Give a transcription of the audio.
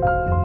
you